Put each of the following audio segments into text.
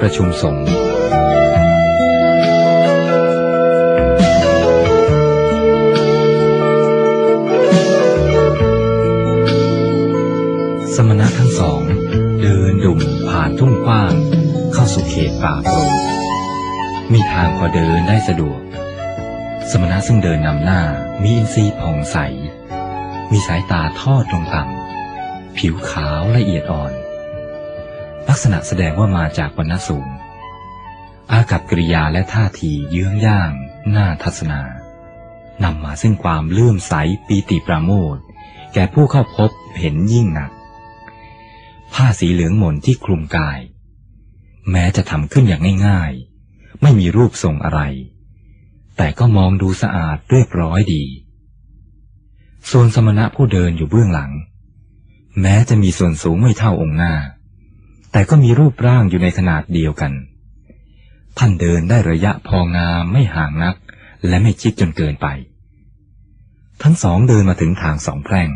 ประชุมสงฆ์สมณะทั้งสอง เดินดุ่มผ่านทุ่งกว้าง เข้าสู่เขตป่าโปร่งมีทางพอเดินได้สะดวก สมณะซึ่งเดินนำหน้ามีอินทรีย์ผ่องใส มีสายตาทอดลงต่ำผิวขาวละเอียดอ่อน ษณะแสดงว่ามาจากวรรณสูง อากับกิริยาและท่าทีเยื้องย่างน่าทัศนานำมาซึ่งความเลื่อมใสปีติปราโมทแก่ผู้เข้าพบเห็นยิ่งหนัก ผ้าสีเหลืองหม่นที่คลุมกาย แม้จะทำขึ้นอย่างง่ายๆ ไม่มีรูปทรงอะไร แต่ก็มองดูสะอาดเรียบร้อยดี ส่วนสมณะผู้เดินอยู่เบื้องหลัง แม้จะมีส่วนสูงไม่เท่าองค์หน้า แต่ก็มีรูปร่างอยู่ในขนาดเดียวกัน ท่านเดินได้ระยะพองามไม่ห่างนัก และไม่ชิดจนเกินไป ทั้งสองเดินมาถึงทางสองแพร่ง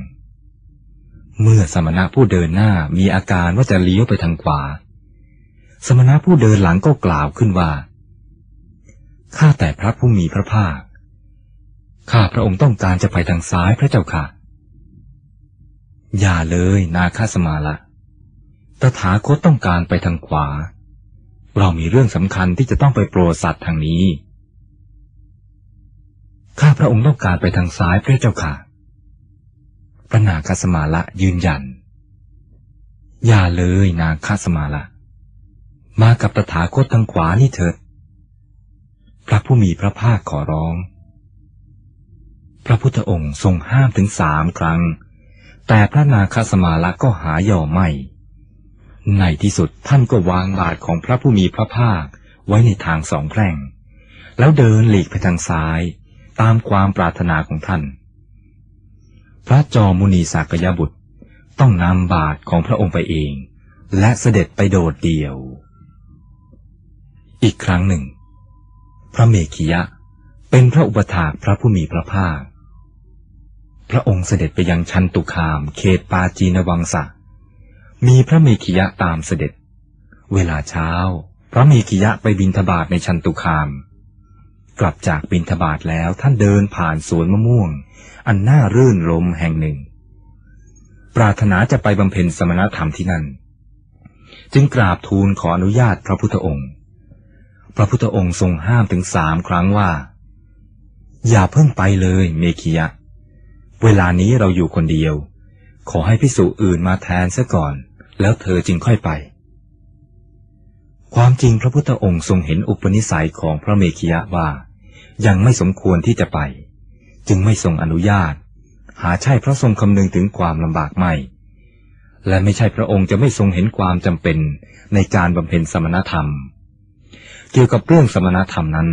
เมื่อสมณะผู้เดินหน้ามีอาการว่าจะเลี้ยวไปทางขวา สมณะผู้เดินหลังก็กล่าวขึ้นว่า ข้าแต่พระผู้มีพระภาค ข้าพระองค์ต้องการจะไปทางซ้ายพระเจ้าค่ะ อย่าเลยนาคาสมาละ ตถาคตต้องการไปทางขวา เรามีเรื่องสำคัญที่จะต้องไปโปรดสัตว์ทางนี้ ข้าพระองค์ต้องการไปทางซ้ายพระเจ้าค่ะ พระนาคาสมาละยืนยัน อย่าเลยนาคาสมาละ มากับตถาคตทางขวานี่เถิด พระผู้มีพระภาคขอร้อง พระพุทธองค์ทรงห้ามถึงสามครั้ง แต่พระนาคาสมาละก็หายอไม่ ในที่สุดท่านก็วางบาทของพระผู้มีพระภาคไว้ในทางสองแพร่ง แล้วเดินหลีกไปทางซ้าย ตามความปรารถนาของท่าน พระจอมุนีสากยบุตรต้องนำบาทของพระองค์ไปเอง และเสด็จไปโดดเดี่ยว อีกครั้งหนึ่ง พระเมขิยะเป็นพระอุปถากพระผู้มีพระภาค พระองค์เสด็จไปยังชันตุคามเขตปาจีนวังสะ มีพระเมขิยะตามเสด็จ เวลาเช้า พระเมขิยะไปบินทบาทในชันตุคาม กลับจากบินทบาทแล้วท่านเดินผ่านสวนมะม่วง อันน่ารื่นรมแห่งหนึ่ง ปรารถนาจะไปบำเพ็ญสมณธรรมที่นั่น จึงกราบทูลขออนุญาตพระพุทธองค์ พระพุทธองค์ทรงห้ามถึงสามครั้งว่า อย่าเพิ่งไปเลยเมขิยะ เวลานี้เราอยู่คนเดียว ขอให้พิสุอื่นมาแทนซะก่อน แล้วเธอจึงค่อยไป ความจริงพระพุทธองค์ทรงเห็นอุปนิสัยของพระเมขิยะว่า ยังไม่สมควรที่จะไป จึงไม่ทรงอนุญาต หาใช่พระทรงคำนึงถึงความลำบากไม่ และไม่ใช่พระองค์จะไม่ทรงเห็นความจำเป็นในการบำเพ็ญสมณธรรม เกี่ยวกับเรื่องสมณธรรมนั้น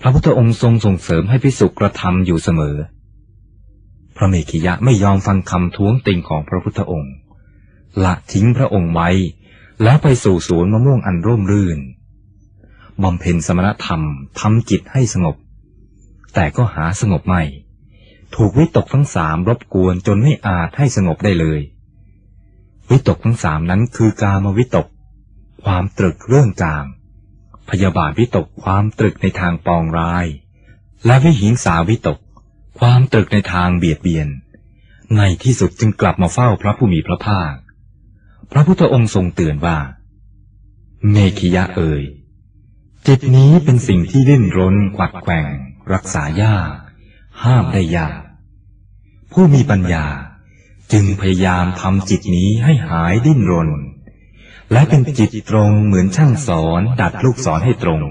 พระพุทธองค์ทรงส่งเสริมให้พิสุกระทำอยู่เสมอ พระเมขิยะไม่ยอมฟังคำท้วงติงของพระพุทธองค์ ละทิ้งพระองค์ไว้ แล้วไปสู่สวนมะม่วงอันร่มรื่นบำเพ็ญสมณธรรมทำจิตให้สงบ แต่ก็หาสงบไม่ ถูกวิตกทั้งสามรบกวนจนไม่อาจให้สงบได้เลย วิตกทั้งสามนั้นคือกามวิตก ความตรึกเรื่องกาม พยาบาทวิตกความตรึกในทางปองร้าย และวิหิงสาวิตก ความตรึกในทางเบียดเบียน ในที่สุดจึงกลับมาเฝ้าพระผู้มีพระภาค พระพุทธองค์ทรงเตือนว่า เมขิยะเอ่ยจิตนี้เป็นสิ่งที่ดิ้นรนกวัดแกว่ง รักษายาก ห้ามได้ยาก ผู้มีปัญญาจึงพยายามทำจิตนี้ให้หายดิ้นรน และเป็นจิตตรงเหมือนช่างสอนดัดลูกศรให้ตรง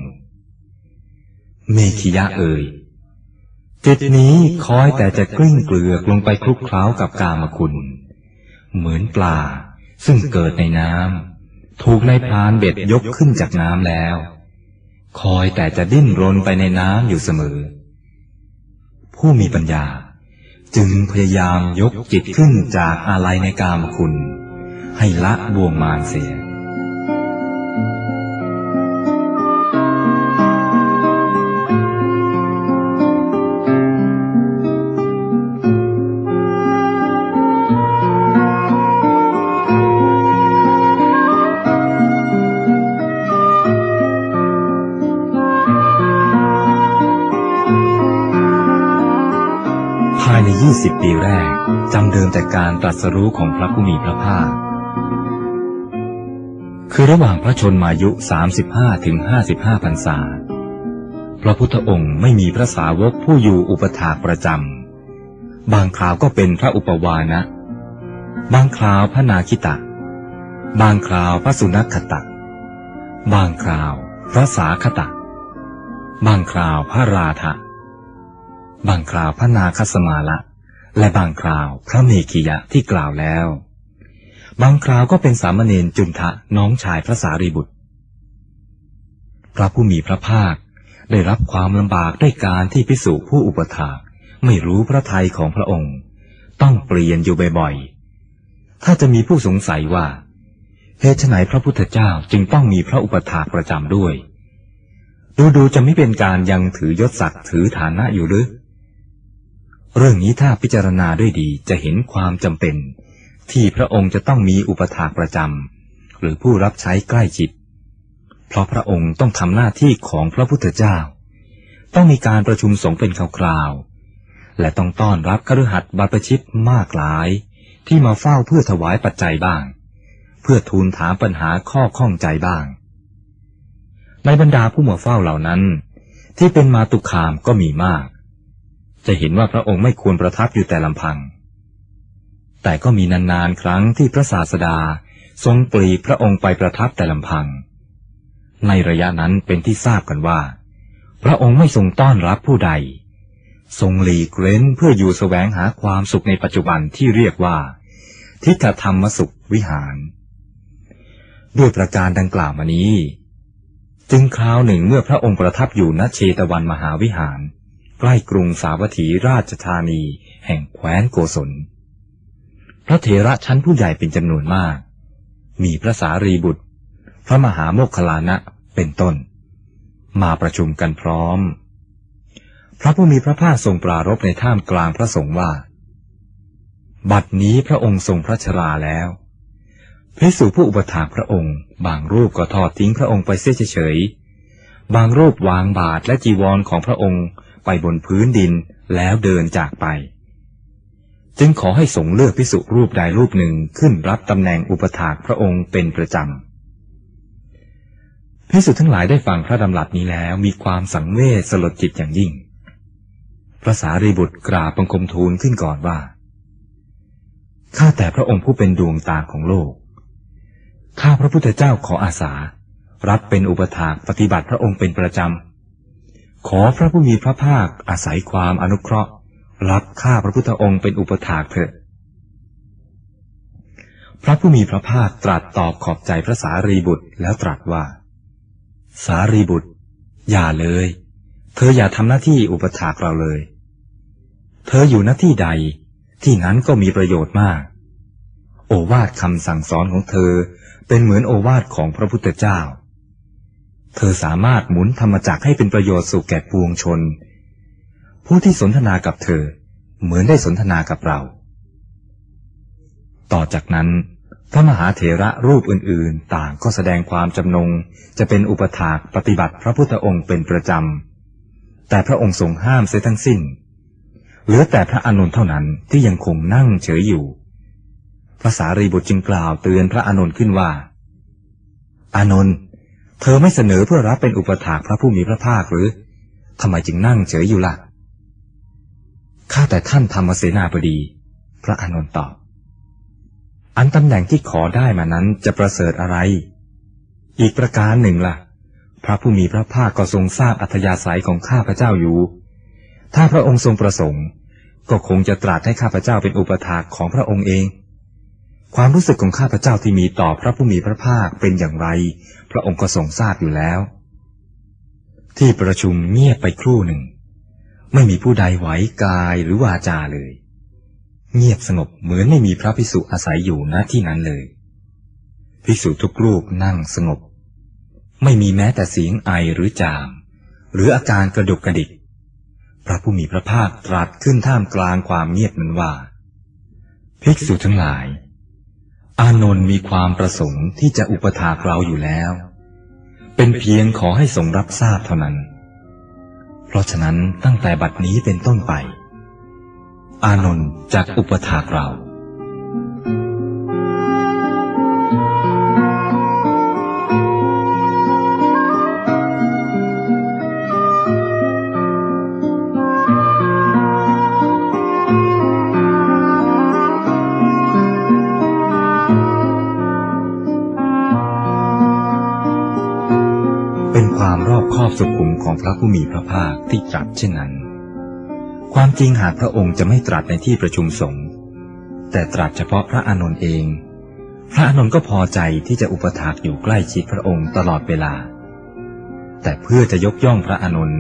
เมขิยะเอ่ยจิตนี้คอยแต่จะกลิ้งเกลือกลงไปคลุกเคล้ากับกามคุณ เหมือนปลา ซึ่งเกิดในน้ำถูกนายพรานเบ็ดยกขึ้นจากน้ำแล้ว คอยแต่จะดิ้นรนไปในน้ำอยู่เสมอ ผู้มีปัญญา จึงพยายามยกจิตขึ้นจากอะไรในกามคุณ ให้ละบ่วงมารเสียาย ปีแรกจำเดิมแต่การตรัสรู้ของพระผู้มีพระภาค คือระหว่างพระชนมายุ 35ถึง55พรรษา พระพุทธองค์ไม่มีพระสาวกผู้อยู่อุปถากประจำ บางคราวก็เป็นพระอุปวานะ บางคราวพระนาคิตะ บางคราวพระสุนัขตะ บางคราวพระสาคตะ บางคราวพระราธะบางคราวพระนาคสมาละ และบางคราวพระเมขียะที่กล่าวแล้ว บางคราวก็เป็นสามเณรจุนทะน้องชายพระสารีบุตร พระผู้มีพระภาคได้รับความลำบากด้วยการที่พิสุผู้อุปถากไม่รู้พระทัยของพระองค์ ต้องเปลี่ยนอยู่บ่อยๆ ถ้าจะมีผู้สงสัยว่าเหตุไฉนพระพุทธเจ้าจึงต้องมีพระอุปถากประจำด้วย ดูดูจะไม่เป็นการยังถือยศศักดิ์ถือฐานะอยู่หรือ เรื่องนี้ถ้าพิจารณาด้วยดีจะเห็นความจำเป็น ที่พระองค์จะต้องมีอุปถากประจำหรือผู้รับใช้ใกล้จิตเพราะพระองค์ต้องทำหน้าที่ของพระพุทธเจ้า ต้องมีการประชุมสงฆ์เป็นคราวๆและต้องต้อนรับคฤหัสถ์บรรพชิตมากหลาย ที่มาเฝ้าเพื่อถวายปัจจัยบ้าง เพื่อทูลถามปัญหาข้อข้องใจบ้าง ในบรรดาผู้มาเฝ้าเหล่านั้น ที่เป็นมาตุคามก็มีมาก จะเห็นว่าพระองค์ไม่ควรประทับอยู่แต่ลำพัง แต่ก็มีนานๆครั้งที่พระศาสดาทรงปลีพระองค์ไปประทับแต่ลำพัง ในระยะนั้นเป็นที่ทราบกันว่า พระองค์ไม่ทรงต้อนรับผู้ใด ทรงหลีกเล้นเพื่ออยู่แสวงหาความสุขในปัจจุบันที่เรียกว่า ทิฏฐธรรมสุขวิหาร ด้วยประการดังกล่าวมานี้ จึงคราวหนึ่งเมื่อพระองค์ประทับอยู่ณเชตวันมหาวิหาร ใกล้กรุงสาวัตถีราชธานี แห่งแคว้นโกศล พระเถระชั้นผู้ใหญ่เป็นจำนวนมาก มีพระสารีบุตร พระมหาโมคคลานะเป็นต้น มาประชุมกันพร้อม พระผู้มีพระภาคทรงปรารภในท่ามกลางพระสงฆ์ว่า บัดนี้พระองค์ทรงพระชราแล้วพิสูผู้อุปถากพระองค์ บางรูปก็ทอดทิ้งพระองค์ไปเสียเฉย บางรูปวางบาทและจีวรของพระองค์ ไปบนพื้นดินแล้วเดินจากไป จึงขอให้สงเลือกพิสุรูปใดรูปหนึ่งขึ้นรับตำแหน่งอุปถากพระองค์เป็นประจำพิสุทั้งหลายได้ฟังพระดำรัสนี้แล้วมีความสังเวชสลดจิตอย่างยิ่ง พระสารีบุตรกราบบังคมทูลขึ้นก่อนว่าข้าแต่พระองค์ผู้เป็นดวงตาของโลก ข้าพระพุทธเจ้าขออาสา รับเป็นอุปถากปฏิบัติพระองค์เป็นประจำ ขอพระผู้มีพระภาคอาศัยความอนุเคราะห์ รับข้าพระพุทธองค์เป็นอุปถากเถิดพระผู้มีพระภาคตรัสตอบขอบใจพระสารีบุตรแล้วตรัสว่า สารีบุตร อย่าเลย เธออย่าทำหน้าที่อุปถากเราเลย เธออยู่หน้าที่ใด ที่นั้นก็มีประโยชน์มาก โอวาทคำสั่งสอนของเธอเป็นเหมือนโอวาทของพระพุทธเจ้า เธอสามารถหมุนธรรมจักให้เป็นประโยชน์สู่แก่ปวงชน ผู้ที่สนทนากับเธอ เหมือนได้สนทนากับเรา ต่อจากนั้น พระมหาเถระรูปอื่นๆ ต่างก็แสดงความจำนงจะเป็นอุปถากปฏิบัติพระพุทธองค์เป็นประจำ แต่พระองค์ทรงห้ามเสียทั้งสิ้น เหลือแต่พระอนุนเท่านั้นที่ยังคงนั่งเฉยอยู่พระสารีบุตรจึงกล่าวเตือนพระอนุนขึ้นว่า อานนท์ เธอไม่เสนอเพื่อรับเป็นอุปถากพระผู้มีพระภาคหรือทำไมจึงนั่งเฉยอยู่ละ่ะ ข้าแต่ท่านธรรมเสนาบดี พระอานนท์ตอบ อันตำแหน่งที่ขอได้มานั้นจะประเสริฐอะไร อีกประการหนึ่งละ่ะ พระผู้มีพระภาคก็ทรงทราบอัธยาศัยของข้าพระเจ้าอยู่ ถ้าพระองค์ทรงประสงค์ ก็คงจะตรัสให้ข้าพระเจ้าเป็นอุปถากของพระองค์เอง ความรู้สึกของข้าพเจ้าที่มีต่อพระผู้มีพระภาคเป็นอย่างไร พระองค์ก็ทรงทราบอยู่แล้ว ที่ประชุมเงียบไปครู่หนึ่ง ไม่มีผู้ใดไหวกายหรือวาจาเลย เงียบสงบเหมือนไม่มีพระภิกษุอาศัยอยู่ณที่นั้นเลย ภิกษุทุกรูปนั่งสงบ ไม่มีแม้แต่เสียงไอหรือจาม หรืออาการกระดุกกระดิก พระผู้มีพระภาคตรัสขึ้นท่ามกลางความเงียบนั้นว่า ภิกษุทั้งหลาย อานนท์มีความประสงค์ที่จะอุปถากเราอยู่แล้ว เป็นเพียงขอให้ทรงรับทราบเท่านั้น เพราะฉะนั้นตั้งแต่บัดนี้เป็นต้นไป อานนท์จากอุปถากเรา อบคอบสุขุมของพระผู้มีพระภาคที่ตรัสเช่นนั้น ความจริงหากพระองค์จะไม่ตรัสในที่ประชุมสงฆ์แต่ตรัสเฉพาะพระอานนท์เอง พระอานนท์ก็พอใจที่จะอุปถากอยู่ใกล้ชิดพระองค์ตลอดเวลา แต่เพื่อจะยกย่องพระอานนท์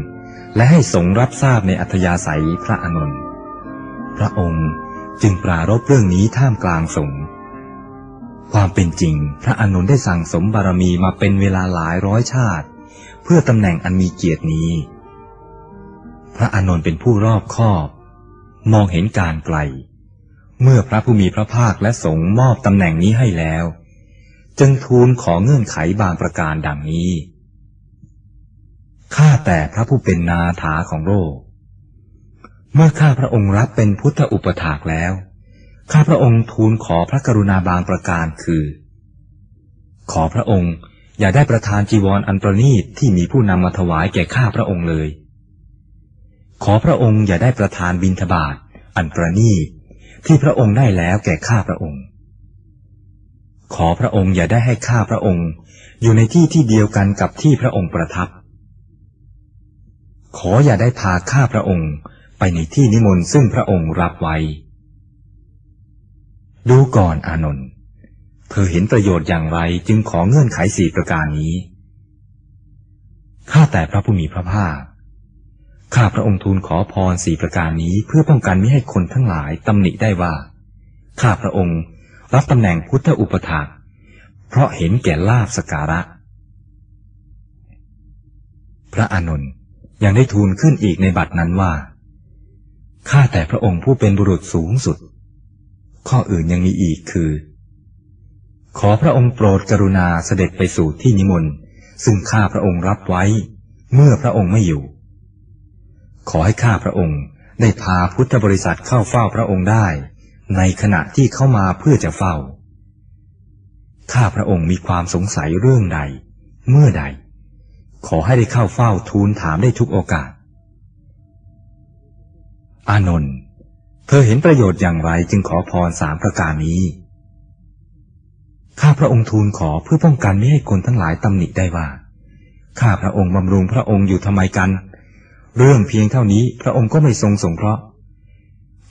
และให้สงฆ์รับทราบในอัธยาศัยพระอานนท์พระองค์จึงปรารบเรื่องนี้ท่ามกลางสงฆ์ความเป็นจริง พระอานนท์ได้สั่งสมบารมีมาเป็นเวลาหลายร้อยชาติ เพื่อตำแหน่งอันมีเกียรตินี้ พระอานนท์เป็นผู้รอบคอบ มองเห็นการไกล เมื่อพระผู้มีพระภาคและสงฆ์มอบตำแหน่งนี้ให้แล้ว จึงทูลขอเงื่อนไขบางประการดังนี้ ข้าแต่พระผู้เป็นนาถาของโลก เมื่อข้าพระองค์รับเป็นพุทธอุปถากแล้ว ข้าพระองค์ทูลขอพระกรุณาบางประการคือ ขอพระองค์ อย่าได้ประทานจีวรออันประณีตที่มีผู้นำมาถวายแก่ข้าพระองค์เลย ขอพระองค์อย่าได้ประทานบิณฑบาตอันประณีตที่พระองค์ได้แล้วแก่ข้าพระองค์ ขอพระองค์อย่าได้ให้ข้าพระองค์ อยู่ในที่ที่เดียวกันกับที่พระองค์ประทับ ขออย่าได้พาข้าพระองค์ไปในที่นิมนต์ซึ่งพระองค์รับไว้ ดูก่อนอานนท์ เธอเห็นประโยชน์อย่างไรจึงขอเงื่อนไขสี่ประการนี้ ข้าแต่พระผู้มีพระภาค ข้าพระองค์ทูลขอพรสี่ประการนี้เพื่อป้องกันไม่ให้คนทั้งหลายตำหนิได้ว่า ข้าพระองค์รับตำแหน่งพุทธอุปถากเพราะเห็นแก่ลาบสการะ พระอานนท์ยังได้ทูลขึ้นอีกในบัดนั้นว่า ข้าแต่พระองค์ผู้เป็นบุรุษสูงสุด ข้ออื่นยังมีอีกคือ ขอพระองค์โปรดกรุณาเสด็จไปสู่ที่นิมนต์ ซึ่งข้าพระองค์รับไว้ เมื่อพระองค์ไม่อยู่ ขอให้ข้าพระองค์ได้พาพุทธบริษัทเข้าเฝ้าพระองค์ได้ ในขณะที่เข้ามาเพื่อจะเฝ้า ข้าพระองค์มีความสงสัยเรื่องใด เมื่อใด ขอให้ได้เข้าเฝ้าทูลถามได้ทุกโอกาส อานนท์ เธอเห็นประโยชน์อย่างไรจึงขอพรสามประการนี้ ข้าพระองค์ทูลขอเพื่อป้องกันไม่ให้คนทั้งหลายตำหนิได้ว่า ข้าพระองค์บำรุงพระองค์อยู่ทำไมกัน เรื่องเพียงเท่านี้พระองค์ก็ไม่ทรงสงเคราะห์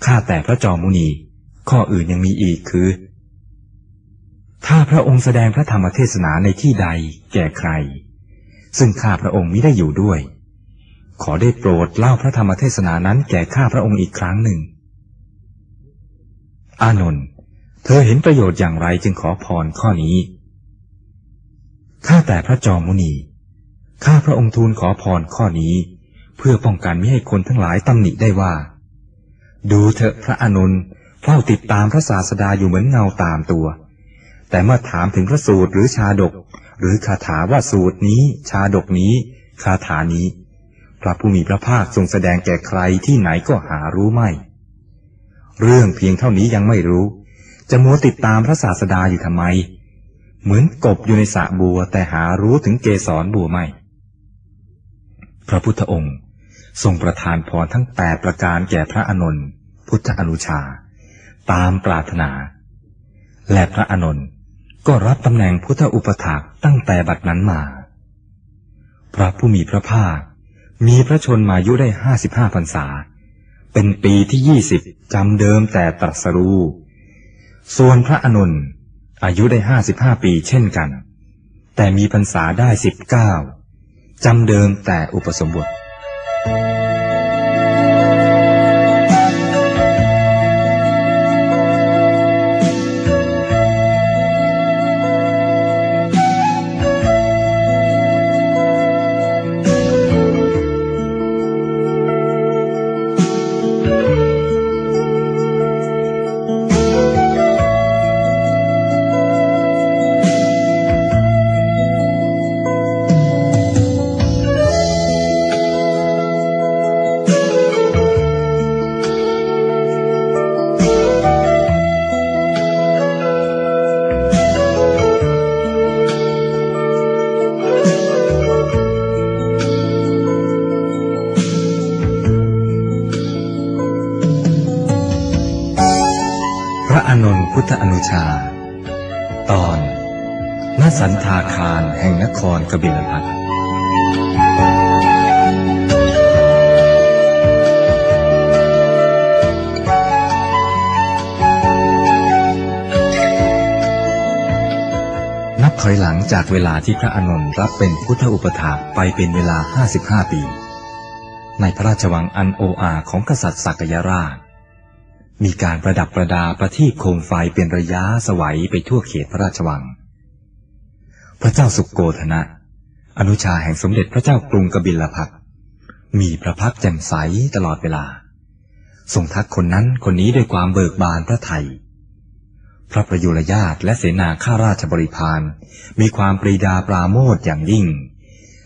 ข้าแต่พระจอมมุนี ข้ออื่นยังมีอีกคือ ถ้าพระองค์แสดงพระธรรมเทศนาในที่ใดแก่ใคร ซึ่งข้าพระองค์มิได้อยู่ด้วย ขอได้โปรดเล่าพระธรรมเทศนานั้นแก่ข้าพระองค์อีกครั้งหนึ่ง อานนท์ เธอเห็นประโยชน์อย่างไรจึงขอพรข้อนี้ ข้าแต่พระจอมมุนี ข้าพระองค์ทูลขอพรข้อนี้ เพื่อป้องกันไม่ให้คนทั้งหลายตำหนิได้ว่า ดูเถอะพระอานนท์เฝ้าติดตามพระศาสดาอยู่เหมือนเงาตามตัว แต่เมื่อถามถึงพระสูตรหรือชาดก หรือคาถาว่าสูตรนี้ ชาดกนี้ คาถานี้ พระผู้มีพระภาคทรงแสดงแก่ใครที่ไหนก็หารู้ไม่ เรื่องเพียงเท่านี้ยังไม่รู้ จะมัวติดตามพระศาสดาอยู่ทำไม เหมือนกบอยู่ในสระบัวแต่หารู้ถึงเกสรบัวไม่ พระพุทธองค์ทรงประทานพรทั้งแปดประการแก่พระอนนท์พุทธอนุชา ตามปรารถนา และพระอนนท์ก็รับตำแหน่งพุทธอุปถากตั้งแต่บัดนั้นมา พระผู้มีพระภาค มีพระชนมายุได้ห้าสิบห้าพรรษา เป็นปีที่ยี่สิบจำเดิมแต่ตรัสรู้ ส่วนพระอนุนอายุได้ห้าสิบห้าปีเช่นกัน แต่มีพรรษาได้สิบเก้าจำเดิมแต่อุปสมบท รกบิลพัทนับถอยหลังจากเวลาที่พระอานนท์รับเป็นพุทธอุปถากไปเป็นเวลา 55 ปี ในพระราชวังอันโออาของกษัตริย์สักยราช มีการประดับประดาประทีปโคมไฟเป็นระยะสวัยไปทั่วเขตพระราชวัง เจ้าสุโกธนะ อนุชาแห่งสมเด็จพระเจ้ากรุงกบิลพัทมีพระพักแจ่มใสตลอดเวลา ทรงทักคนนั้นคนนี้ด้วยความเบิกบานพระไทย พระประยุรญาตและเสนาข้าราชบริพารมีความปรีดาปราโมทอย่างยิ่ง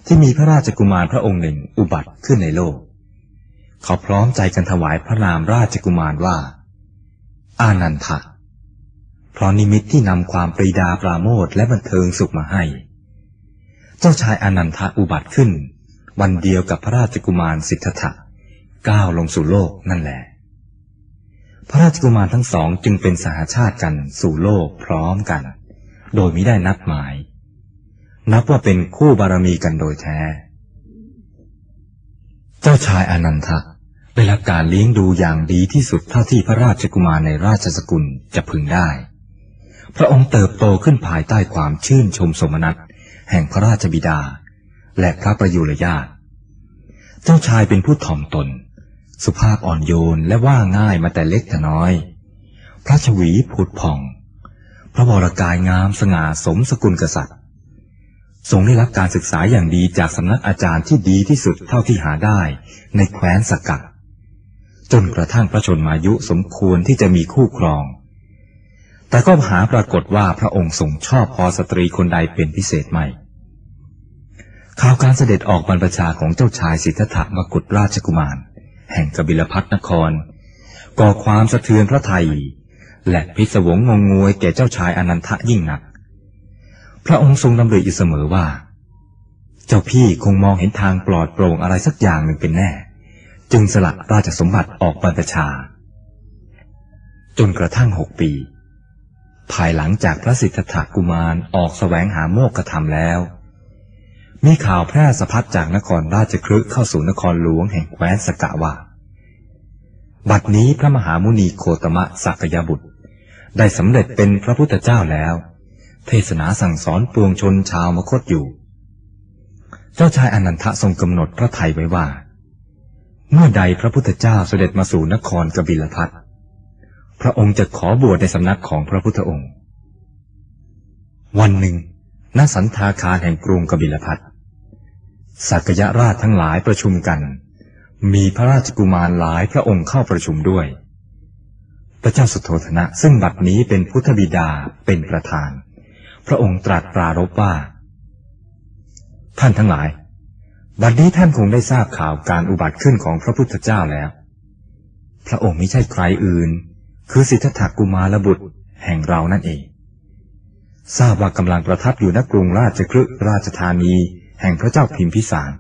ที่มีพระราชกุมารพระองค์หนึ่งอุบัติขึ้นในโลก เขาพร้อมใจกันถวายพระนามราชกุมารว่า อานันทะเพราะนิมิตที่นำความปรีดาปราโมทและบันเทิงสุขมาให้ เจ้าชายอนันทะอุบัติขึ้น วันเดียวกับพระราชกุมารสิทธัตถะก้าวลงสู่โลกนั่นแหละ พระราชกุมารทั้งสองจึงเป็นสหาชาติกันสู่โลกพร้อมกัน โดยมิได้นัดหมาย นับว่าเป็นคู่บารมีกันโดยแท้ เจ้าชายอนันทะได้รับการเลี้ยงดูอย่างดีที่สุดเท่าที่พระราชกุมารในราชสกุลจะพึงได้ พระองค์เติบโตขึ้นภายใต้ความชื่นชมสมนัต แห่งพระราชบิดา และพระประยุรญาติ เจ้าชายเป็นผู้ถ่อมตน สุภาพอ่อนโยนและว่าง่ายมาแต่เล็กแต่น้อย พระชวีผุดผ่อง พระวรกายงามสง่าสมสกุลกษัตริย์ ทรงได้รับการศึกษาอย่างดีจากสำนักอาจารย์ที่ดีที่สุดเท่าที่หาได้ในแคว้นสกัดจนกระทั่งพระชนมายุสมควรที่จะมีคู่ครอง แต่ก็หาปรากฏว่าพระองค์ทรงชอบพอสตรีคนใดเป็นพิเศษไม่ ข่าวการเสด็จออกบรรพชาของเจ้าชายสิทธัตถะมกุฎราชกุมาร แห่งกบิลพัทนคร ก่อความสะเทือนพระไทย และพิศวงงงงวยแก่เจ้าชายอนันทะยิ่งหนัก พระองค์ทรงดำริอยู่เสมอว่า เจ้าพี่คงมองเห็นทางปลอดโปร่งอะไรสักอย่างหนึ่งเป็นแน่ จึงสละราชสมบัติออกบรรพชา จนกระทั่งหกปี ภายหลังจากพระสิทธัตถกุมารออกสแสวงหาโมกขธรรมแล้ว มีข่าวแพร่สะพัดจากนครราชครึเข้าสู่นครหลวงแห่งแคว้นสกะว่า บัดนี้พระมหามุนีโคตมะสักยบุตร ได้สำเร็จเป็นพระพุทธเจ้าแล้ว เทศนาสั่งสอนปวงชนชาวมคตอยู่ เจ้าชายอนันทะทรงกำหนดพระไทยไว้ว่า เมื่อใดพระพุทธเจ้าเสด็จมาสู่นครกบิลพัท พระองค์จะขอบวชในสำนักของพระพุทธองค์ วันหนึ่งณสันทาคารแห่งกรุงกบิลพัทสักยราชทั้งหลายประชุมกัน มีพระราชกุมารหลายพระองค์เข้าประชุมด้วย พระเจ้าสุโธธนะซึ่งบัดนี้เป็นพุทธบิดาเป็นประธาน พระองค์ตรัสปรารภว่า ท่านทั้งหลาย บัดนี้ท่านคงได้ทราบข่าวการอุบัติขึ้นของพระพุทธเจ้าแล้ว พระองค์ไม่ใช่ใครอื่น คือสิทธัตถกุมารบุตรแห่งเรานั่นเอง ทราบว่ากำลังประทับอยู่ณกรุงราชครึราชธานีแห่งพระเจ้าพิมพิสาร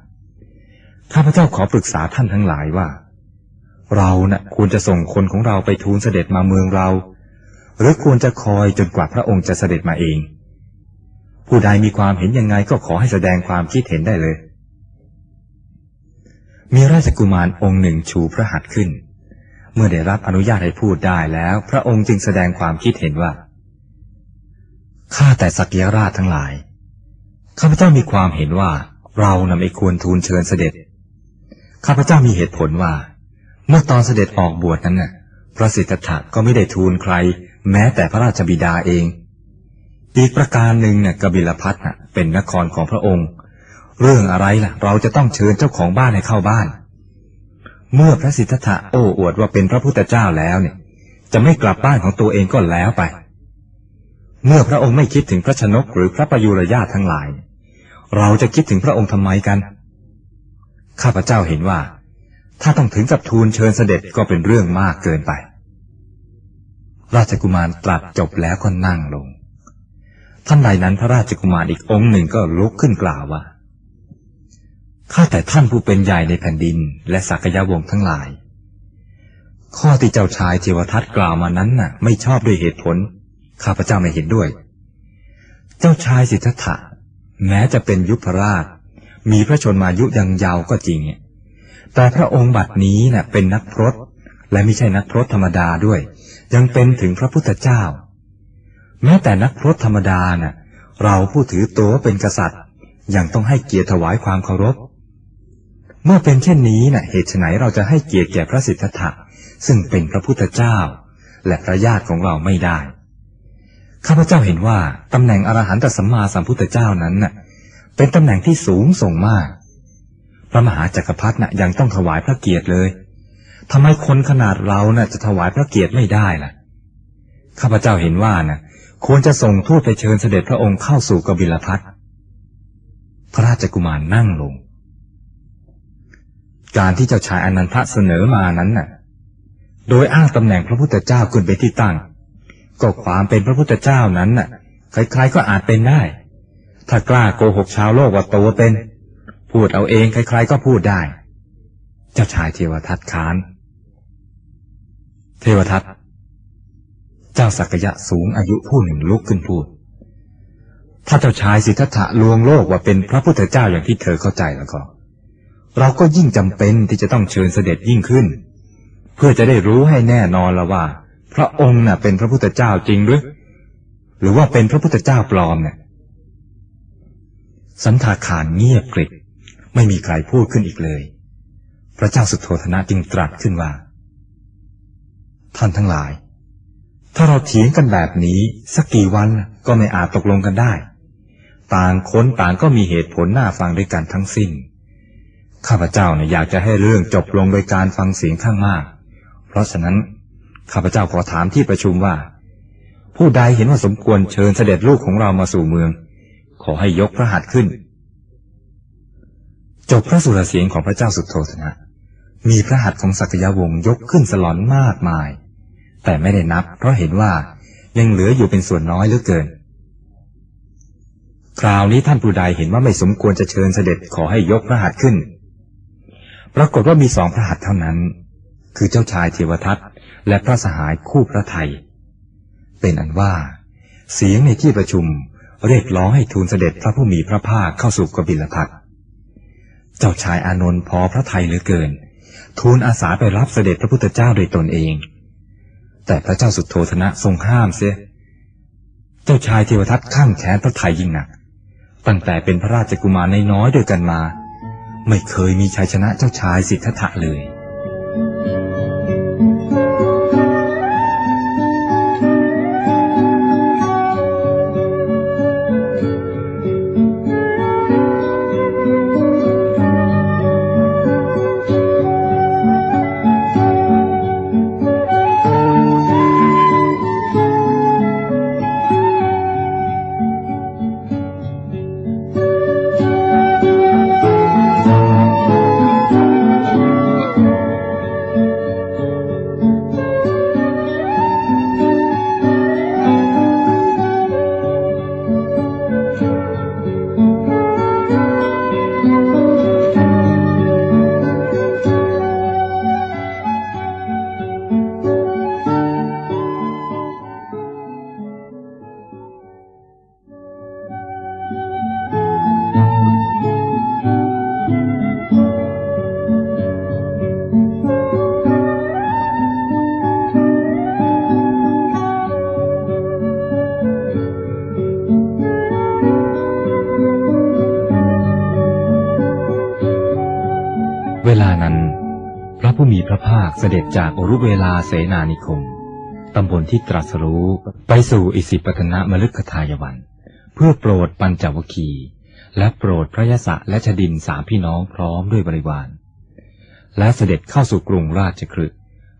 ข้าพเจ้าขอปรึกษาท่านทั้งหลายว่า เรานะ่ะควรจะส่งคนของเราไปทูลเสด็จมาเมืองเรา หรือควรจะคอยจนกว่าพระองค์จะเสด็จมาเอง ผู้ใดมีความเห็นยังไงก็ขอให้แสดงความคิดเห็นได้เลย มีราชกุมารองค์หนึ่งชูพระหัตถ์ขึ้น มื่อได้รับอนุญาตให้พูดได้แล้ว พระองค์จึงแสดงความคิดเห็นว่า ข้าแต่สักยราชทั้งหลาย ข้าพเจ้ามีความเห็นว่าเรานำไม่ควรทูลเชิญเสด็จ ข้าพเจ้ามีเหตุผลว่า เมื่อตอนเสด็จออกบวชนั้นน่ะ พระสิทธัตถะก็ไม่ได้ทูลใคร แม้แต่พระราชบิดาเอง อีกประการหนึ่งเนี่ยกบิลพัทน่ะเป็นนครของพระองค์ เรื่องอะไรล่ะ เราจะต้องเชิญเจ้าของบ้านให้เข้าบ้าน เมื่อพระสิทธัตถะโอ้อวดว่าเป็นพระพุทธเจ้าแล้วเนี่ย จะไม่กลับบ้านของตัวเองก็แล้วไป เมื่อพระองค์ไม่คิดถึงพระชนกหรือพระประยุรญาทั้งหลาย เราจะคิดถึงพระองค์ทำไมกัน ข้าพเจ้าเห็นว่า ถ้าต้องถึงกับทูลเชิญเสด็จก็เป็นเรื่องมากเกินไป ราชกุมารตรัสจบแล้วก็นั่งลงท่านใดนั้นพระราชกุมารอีกองค์หนึ่งก็ลุกขึ้นกล่าวว่า ข้าแต่ท่านผู้เป็นใหญ่ในแผ่นดินและสักยะวงทั้งหลายขข้อที่เจ้าชายเทวทัตกล่าวมานั้นน่ะ ไม่ชอบด้วยเหตุผล ข้าพเจ้าไม่เห็นด้วย เจ้าชายสิทธัตถะแม้จะเป็นยุพราช มีพระชนมายุยังยาวก็จริง แต่พระองค์บัดนี้น่ะเป็นนักพรตและไม่ใช่นักพรตธรรมดาด้วย ยังเป็นถึงพระพุทธเจ้า แม้แต่นักพรตธรรมดาน่ะ เราผู้ถือตัวเป็นกษัตริย์ยังต้องให้เกียรติถวายความเคารพ เมื่อเป็นเช่นนี้น่ะเหตุไฉนเราจะให้เกียรติแก่พระสิทธัตถะซึ่งเป็นพระพุทธเจ้า และพระญาติของเราไม่ได้ข้าพเจ้าเห็นว่าตำแหน่งอรหันตสัมมาสัมพุทธเจ้านั้นน่ะ เป็นตำแหน่งที่สูงส่งมาก พระมหาจักรพรรดิน่ะยังต้องถวายพระเกียรติเลยทำไมคนขนาดเราน่ะจะถวายพระเกียรติไม่ได้ล่ะข้าพเจ้าเห็นว่าน่ะ ควรจะส่งทูตไปเชิญเสด็จพระองค์เข้าสู่กบิลพัทพระราชกุมารนั่งลง การที่เจ้าชายอนันทะเสนอมานั้นน่ะ โดยอ้างตำแหน่งพระพุทธเจ้าขึ้นไปที่ตั้ง ก็ความเป็นพระพุทธเจ้านั้นน่ะ ใครๆก็อาจเป็นได้ ถ้ากล้าโกหกชาวโลกว่าตัวเป็น พูดเอาเองใครๆก็พูดได้ เจ้าชายเทวทัตค้าน เทวทัตเจ้าสักยะสูงอายุผู้หนึ่งลุกขึ้นพูด ถ้าเจ้าชายสิทธัตถะลวงโลกว่าเป็นพระพุทธเจ้าอย่างที่เธอเข้าใจแล้วก็เเราก็ยิ่งจำเป็นที่จะต้องเชิญเสด็จยิ่งขึ้น เพื่อจะได้รู้ให้แน่นอนแล้วว่า พระองค์น่ะเป็นพระพุทธเจ้าจริงหรือ หรือว่าเป็นพระพุทธเจ้าปลอมเนี่ยสันทาคารเงียบกริบไม่มีใครพูดขึ้นอีกเลย พระเจ้าสุโธธนะจึงตรัสขึ้นว่า ท่านทั้งหลาย ถ้าเราเถียงกันแบบนี้สักกี่วันก็ไม่อาจตกลงกันได้ ต่างคนต่างก็มีเหตุผลน่าฟังด้วยกันทั้งสิ้น ข้าพเจ้าเนี่ยอยากจะให้เรื่องจบลงโดยการฟังเสียงข้างมาก เพราะฉะนั้นข้าพเจ้าขอถามที่ประชุมว่า ผู้ใดเห็นว่าสมควรเชิญเสด็จลูกของเรามาสู่เมือง ขอให้ยกพระหัตถ์ขึ้น จบพระสุรเสียงของพระเจ้าสุโธทนะ มีพระหัตถ์ของสักยวงศ์ยกขึ้นสลอนมากมาย แต่ไม่ได้นับ เพราะเห็นว่ายังเหลืออยู่เป็นส่วนน้อยเหลือเกิน คราวนี้ท่านผู้ใดเห็นว่าไม่สมควรจะเชิญเสด็จขอให้ยกพระหัตถ์ขึ้น ปรากฏว่ามีสองพระหัตถ์เท่านั้น คือเจ้าชายเทวทัตและพระสหายคู่พระไทย เป็นอันว่า เสียงในที่ประชุมเรียกร้องให้ทูลเสด็จพระผู้มีพระภาคเข้าสู่กบิลพัทเจ้าชายอานนท์พอพระไทยเหลือเกิน ทูลอาสาไปรับเสด็จพระพุทธเจ้าโดยตนเอง แต่พระเจ้าสุโทธนะทรงห้ามเสีย เจ้าชายเทวทัตข้างแขนพระไทยยิ่งหนัก ตั้งแต่เป็นพระราชกุมารในน้อยด้วยกันมา ไม่เคยมีชัยชนะเจ้าชายสิทธัตถะเลย จากอรุเวลาเสนานิคม ตำบลที่ตรัสรู้ไปสู่อิสิปตนะมฤคทายวัน เพื่อโปรดปัญจวคี และโปรดพระยศะและชดินสามพี่น้องพร้อมด้วยบริวาร และเสด็จเข้าสู่กรุงราชครึ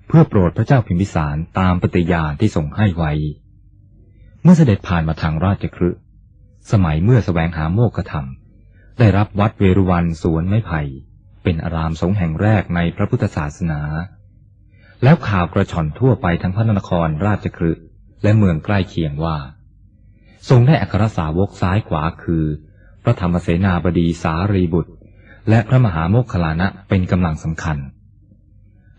เพื่อโปรดพระเจ้าพิมพิสารตามปฏิญาณที่ทรงให้ไว้ เมื่อเสด็จผ่านมาทางราชครึสมัยเมื่อสแสวงหาโมกขธรรม ได้รับวัดเวรุวันสวนไม้ไผ่ เป็นอารามสงฆ์แห่งแรกในพระพุทธศาสนา แล้วข่าวกระชอนทั่วไปทั้งพระนครราชครึและเมืองใกล้เคียงว่า ทรงได้อัครสาวกซ้ายขวาคือ พระธรรมเสนาบดีสารีบุตร และพระมหาโมคคลานะเป็นกำลังสำคัญ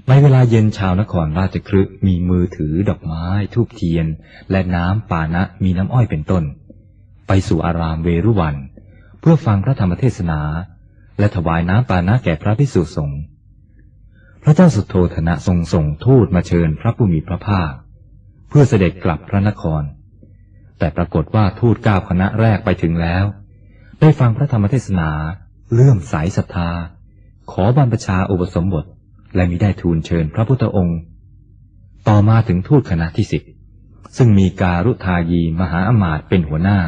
ในเวลาเย็นชาวนครราชครึมีมือถือดอกไม้ทูบเทียน และน้ำปานะมีน้ำอ้อยเป็นต้น ไปสู่อารามเวรุวัน เพื่อฟังพระธรรมเทศนา และถวายน้ำปานะแก่พระพิสุสงฆ์ ระเจ้าสุโธธนะทรงส่งทูตมาเชิญพระผู้มีพระภาค เพื่อเสด็จกลับพระนคร แต่ปรากฏว่าทูตก้าวคณะแรกไปถึงแล้ว ได้ฟังพระธรรมเทศนา เลื่อมใสศรัทธา ขอบรรพชาอุปสมบท และมิได้ทูลเชิญพระพุทธองค์ ต่อมาถึงทูตคณะที่สิบซึ่งมีการุทายีมหาอมาตเป็นหัวหน้า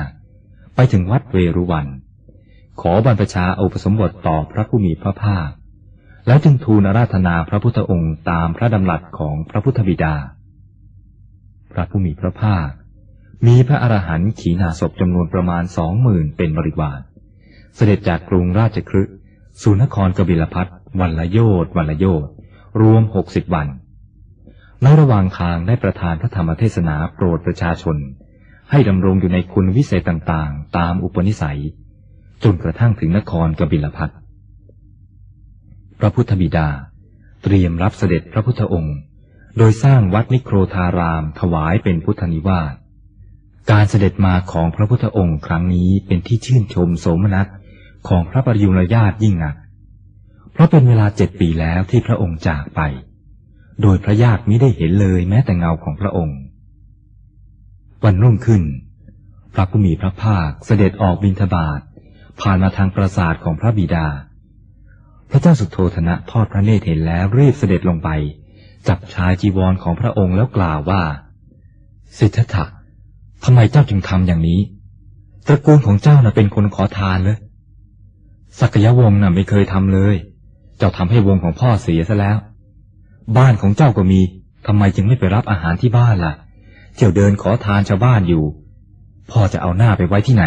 ไปถึงวัดเวรุวัน ขอบรรพชาอุปสมบทต่อพระผู้มีพระภาค แล้วจึงทูลอาราธนาพระพุทธองค์ตามพระดำรัสของพระพุทธบิดา พระผู้มีพระภาค มีพระอรหันต์ขีณาศพจำนวนประมาณสองหมื่นเป็นบริวาร เสด็จจากกรุงราชคฤห์สู่นครกบิลพัทวันละโยชน์วันละโยชน์รวมหกสิบวันในระหว่างทางได้ประทานพระธรรมเทศนาโปรดประชาชน ให้ดำรงอยู่ในคุณวิเศษต่างๆ ตามอุปนิสัย จนกระทั่งถึงนครกบิลพัท พระพุทธบิดา เตรียมรับเสด็จพระพุทธองค์ โดยสร้างวัดนิโครธารามถวายเป็นพุทธนิวาสการเสด็จมาของพระพุทธองค์ครั้งนี้เป็นที่ชื่นชมโสมนัสของพระปริยุรญาติยิ่งนัก เพราะเป็นเวลาเจ็ดปีแล้วที่พระองค์จากไป โดยพระญาติไมิได้เห็นเลยแม้แต่เงาของพระองค์ วันรุ่งขึ้น พระผู้มีพระภาคเสด็จออกบิณฑบาตผ่านมาทางปราสาทของพระบิดา พระเจ้าสุโธธนะทอดพระเนตรเห็นแล้วรีบเสด็จลงไป จับชายจีวรของพระองค์แล้วกล่าวว่าสิทธัตถะทำไมเจ้าจึงทำอย่างนี้ ตระกูลของเจ้าน่ะเป็นคนขอทานเลยสักยวงศ์น่ะไม่เคยทำเลย เจ้าทำให้วงของพ่อเสียซะแล้ว บ้านของเจ้าก็มีทำไมจึงไม่ไปรับอาหารที่บ้านล่ะ เที่ยวเดินขอทานชาวบ้านอยู่ พ่อจะเอาหน้าไปไว้ที่ไหน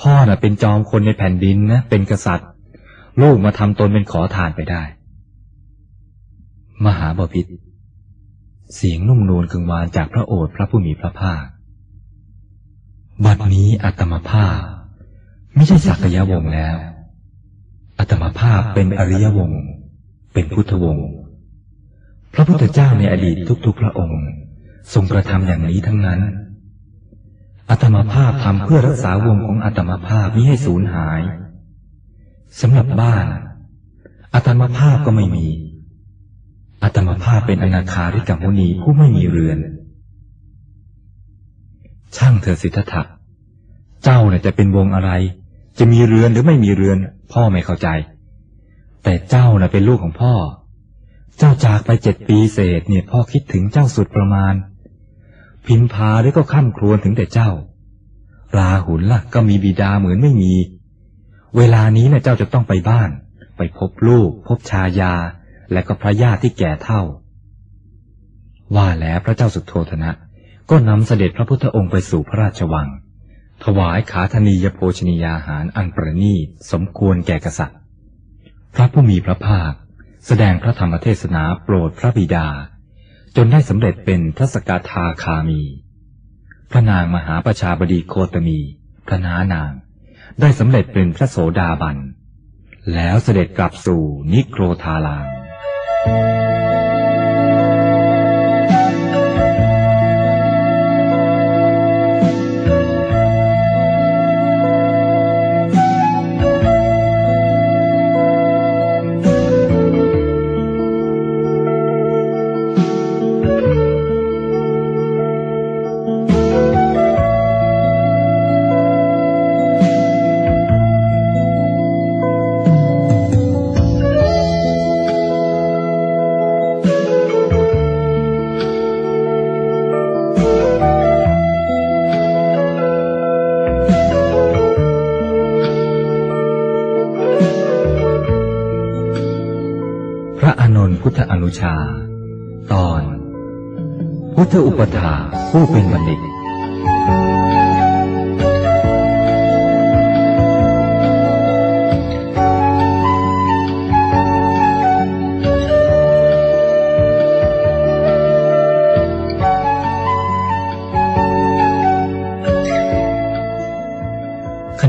พ่อน่ะเป็นจอมคนในแผ่นดินนะเป็นกษัตริย์ ลูกมาทำตนเป็นขอทานไปได้ มหาบพิษเสียงนุ่มนวลกึงวานจากพระโอษฐ์พระผู้มีพระภาค บัดนี้อัตมภาพ ไม่ใช่สักยวงแล้ว อัตมภาพเป็นอริยวง เป็นพุทธวงศ์พระพุทธเจ้าในอดีตทุกๆพระองค์ ทรงกระทำอย่างนี้ทั้งนั้น อัตมภาพทำเพื่อรักษาวงของอัตมภาพมิให้สูญหาย สำหรับบ้านอัตมภาพก็ไม่มีอัตมภาพเป็นอนาคาริกมุนีผู้ไม่มีเรือน ช่างเธอสิทธัตถะเจ้าเนี่ยจะเป็นวงอะไร จะมีเรือนหรือไม่มีเรือน พ่อไม่เข้าใจ แต่เจ้าน่ะเป็นลูกของพ่อ เจ้าจากไปเจ็ดปีเศษเนี่ยพ่อคิดถึงเจ้าสุดประมาณ พิมพาหรือก็ข้ามครวญถึงแต่เจ้า ราหุลล่ะก็มีบิดาเหมือนไม่มี เวลานี้นะ่ะเจ้าจะต้องไปบ้าน ไปพบลูก พบชายา และก็พระญาติที่แก่เท่า ว่าแล้วพระเจ้าสุโธธนะ ก็นำเสด็จพระพุทธองค์ไปสู่พระราชวัง ถวายขาธนียโภชนียาหารอันประณีตสมควรแก่กษัตริย์ พระผู้มีพระภาค แสดงพระธรรมเทศนาโปรดพระบิดา จนได้สำเร็จเป็นพระสกทาคามี พระนางมหาประชาบดีโคตมี พระนานาง ได้สำเร็จเป็นพระโสดาบัน แล้วเสด็จกลับสู่นิโครธาลาง ระอานนท์พุทธอนุชา ตอน พุทธอุปถาผู้เป็นบัณฑิต ข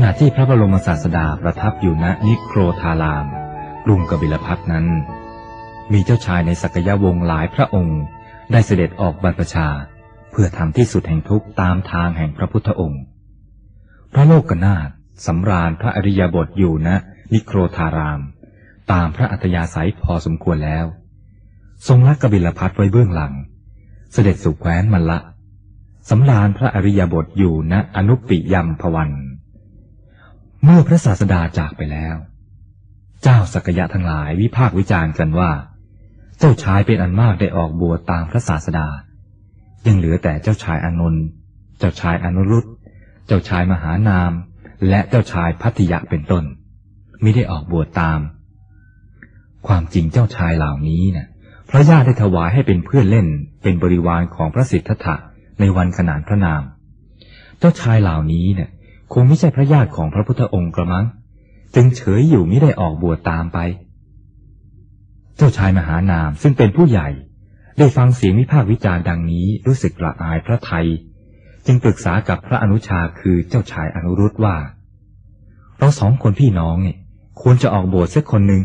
ณะที่พระบรมศาสดาประทับอยู่ณนิโครธารามกรุงกบิลพัทนั้น มีเจ้าชายในสักยวงหลายพระองค์ ได้เสด็จออกบรรพชา เพื่อทำที่สุดแห่งทุกข์ตามทางแห่งพระพุทธองค์ พระโลกนาถสำราญพระอริยบทอยู่ณนิโครธาราม ตามพระอัธยาศัยพอสมควรแล้ว ทรงละกบิลพัทไว้เบื้องหลัง เสด็จสู่แคว้นมัลละสำราญพระอริยบทอยู่ณอนุปิยมพวัน เมื่อพระศาสดาจากไปแล้ว เจ้าสักยะทั้งหลายวิพากษ์วิจารณ์กันว่า จ้าชายเป็นอันมากได้ออกบวชตามพระศาสดา ยังเหลือแต่เจ้าชายอานนท์เจ้าชายอนุรุตเจ้าชายมหานาม และเจ้าชายพัทยะเป็นต้นมิได้ออกบวชตาม ความจริงเจ้าชายเหล่านี้นะ่ะพระญาติได้ถวายให้เป็นเพื่อนเล่นเป็นบริวารของพระสิทธัตถะในวันขนานพระนาม เจ้าชายเหล่านี้เนี่ย คงไม่ใช่พระญาติของพระพุทธองค์กระมัง จึงเฉยอยู่ไม่ได้ออกบวชตามไป เจ้าชายมหานามซึ่งเป็นผู้ใหญ่ ได้ฟังเสียงวิพากษ์วิจารณ์ดังนี้รู้สึกละอายพระไทย จึงปรึกษากับพระอนุชาคือเจ้าชายอนุรุตว่า เราสองคนพี่น้องเนี่ยควรจะออกบวชสักคนหนึ่ง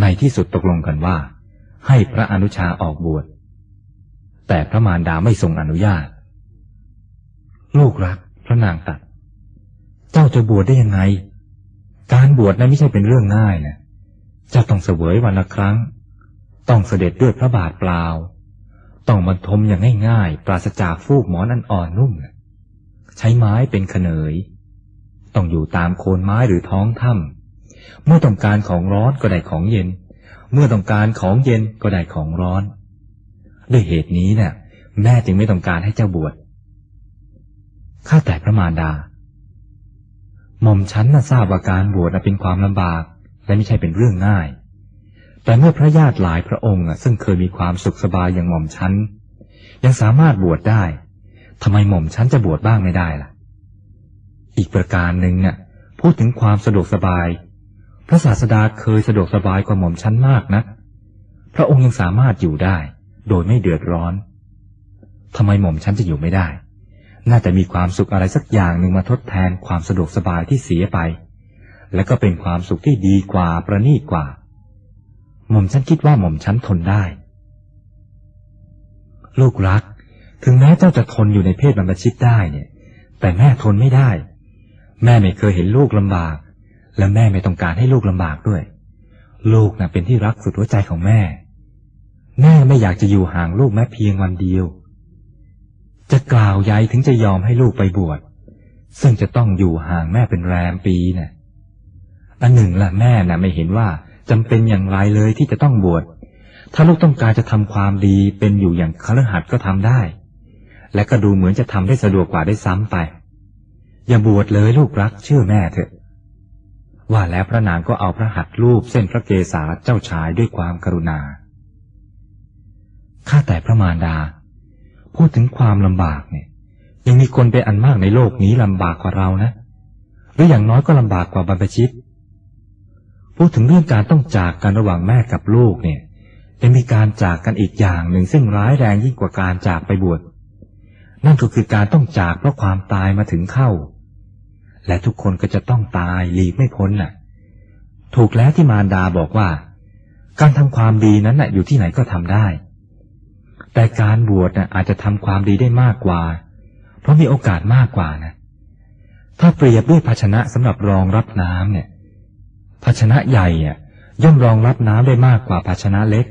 ในที่สุดตกลงกันว่า ให้พระอนุชาออกบวชแต่พระมารดาไม่ทรงอนุญาต ลูกรักพระนางตัด เจ้าจะบวชได้ยังไง การบวชนั้นไม่ใช่เป็นเรื่องง่ายนะเจ้าต้องเสวยวันละครั้ง ต้องเสด็จด้วยพระบาทเปล่า ต้องบรรทมอย่างง่ายๆ ปราศจากฟูกหมอนอันอ่อนนุ่ม ใช้ไม้เป็นขเนย ต้องอยู่ตามโคนไม้หรือท้องถ้ำเมื่อต้องการของร้อนก็ได้ของเย็น เมื่อต้องการของเย็นก็ได้ของร้อน ด้วยเหตุนี้เนี่ยแม่จึงไม่ต้องการให้เจ้าบวชข้าแต่พระมารดาหม่อมฉันน่ะทราบว่าการบวชเป็นความลำบาก และไม่ใช่เป็นเรื่องง่าย แต่เมื่อพระญาติหลายพระองค์ซึ่งเคยมีความสุขสบายอย่างหม่อมฉันยังสามารถบวชได้ทำไมหม่อมฉันจะบวชบ้างไม่ได้ล่ะ อีกประการหนึ่งเนี่ยพูดถึงความสะดวกสบาย พระศาสดาเคยสะดวกสบายกว่าหม่อมฉันมากนะพระองค์ยังสามารถอยู่ได้ โดยไม่เดือดร้อนทำไมหม่อมฉันจะอยู่ไม่ได้ น่าจะมีความสุขอะไรสักอย่างหนึ่งมาทดแทนความสะดวกสบายที่เสียไป และก็เป็นความสุขที่ดีกว่าประณีตกว่า หม่อมฉันคิดว่าหม่อมฉันทนได้ ลูกรัก ถึงแม้เจ้าจะทนอยู่ในเพศบรรพชิตได้เนี่ย แต่แม่ทนไม่ได้ แม่ไม่เคยเห็นลูกลำบาก และแม่ไม่ต้องการให้ลูกลำบากด้วย ลูกนะ่ะเป็นที่รักสุดหัวใจของแม่ แม่ไม่อยากจะอยู่ห่างลูกแม้เพียงวันเดียว จะกล่าวยัยถึงจะยอมให้ลูกไปบวชซึ่งจะต้องอยู่ห่างแม่เป็นแรมปีนะ่ะ อันหนึ่งละแม่น่ะไม่เห็นว่าจำเป็นอย่างไรเลยที่จะต้องบวช ถ้าลูกต้องการจะทำความดีเป็นอยู่อย่างคฤหัสถ์ก็ทำได้ และก็ดูเหมือนจะทำได้สะดวกกว่าได้ซ้ำไป อย่าบวชเลยลูกรักเชื่อแม่เถอะ ว่าแล้วพระนางก็เอาพระหัตถ์รูปเส้นพระเกศาเจ้าชายด้วยความกรุณา ข้าแต่พระมารดา พูดถึงความลำบากเนี่ย ยังมีคนเป็นอันมากในโลกนี้ลำบากกว่าเรานะ หรืออย่างน้อยก็ลำบากกว่าบรรพชิต พูดถึงเรื่องการต้องจากกันระหว่างแม่กับลูกเนี่ยยังมีการจากกันอีกอย่างหนึ่งซึ่งร้ายแรงยิ่งกว่าการจากไปบวชนั่นก็คือการต้องจากเพราะความตายมาถึงเข้า และทุกคนก็จะต้องตายหลีกไม่พ้นน่ะ ถูกแล้วที่มารดาบอกว่า การทำความดีนั้นน่ะอยู่ที่ไหนก็ทำได้ แต่การบวชนะอาจจะทำความดีได้มากกว่า เพราะมีโอกาสมากกว่านะถ้าเปรียบด้วยภาชนะสำหรับรองรับน้ำเนี่ย ภาชนะใหญ่ย่อมรองรับน้ำได้มากกว่าภาชนะเล็ก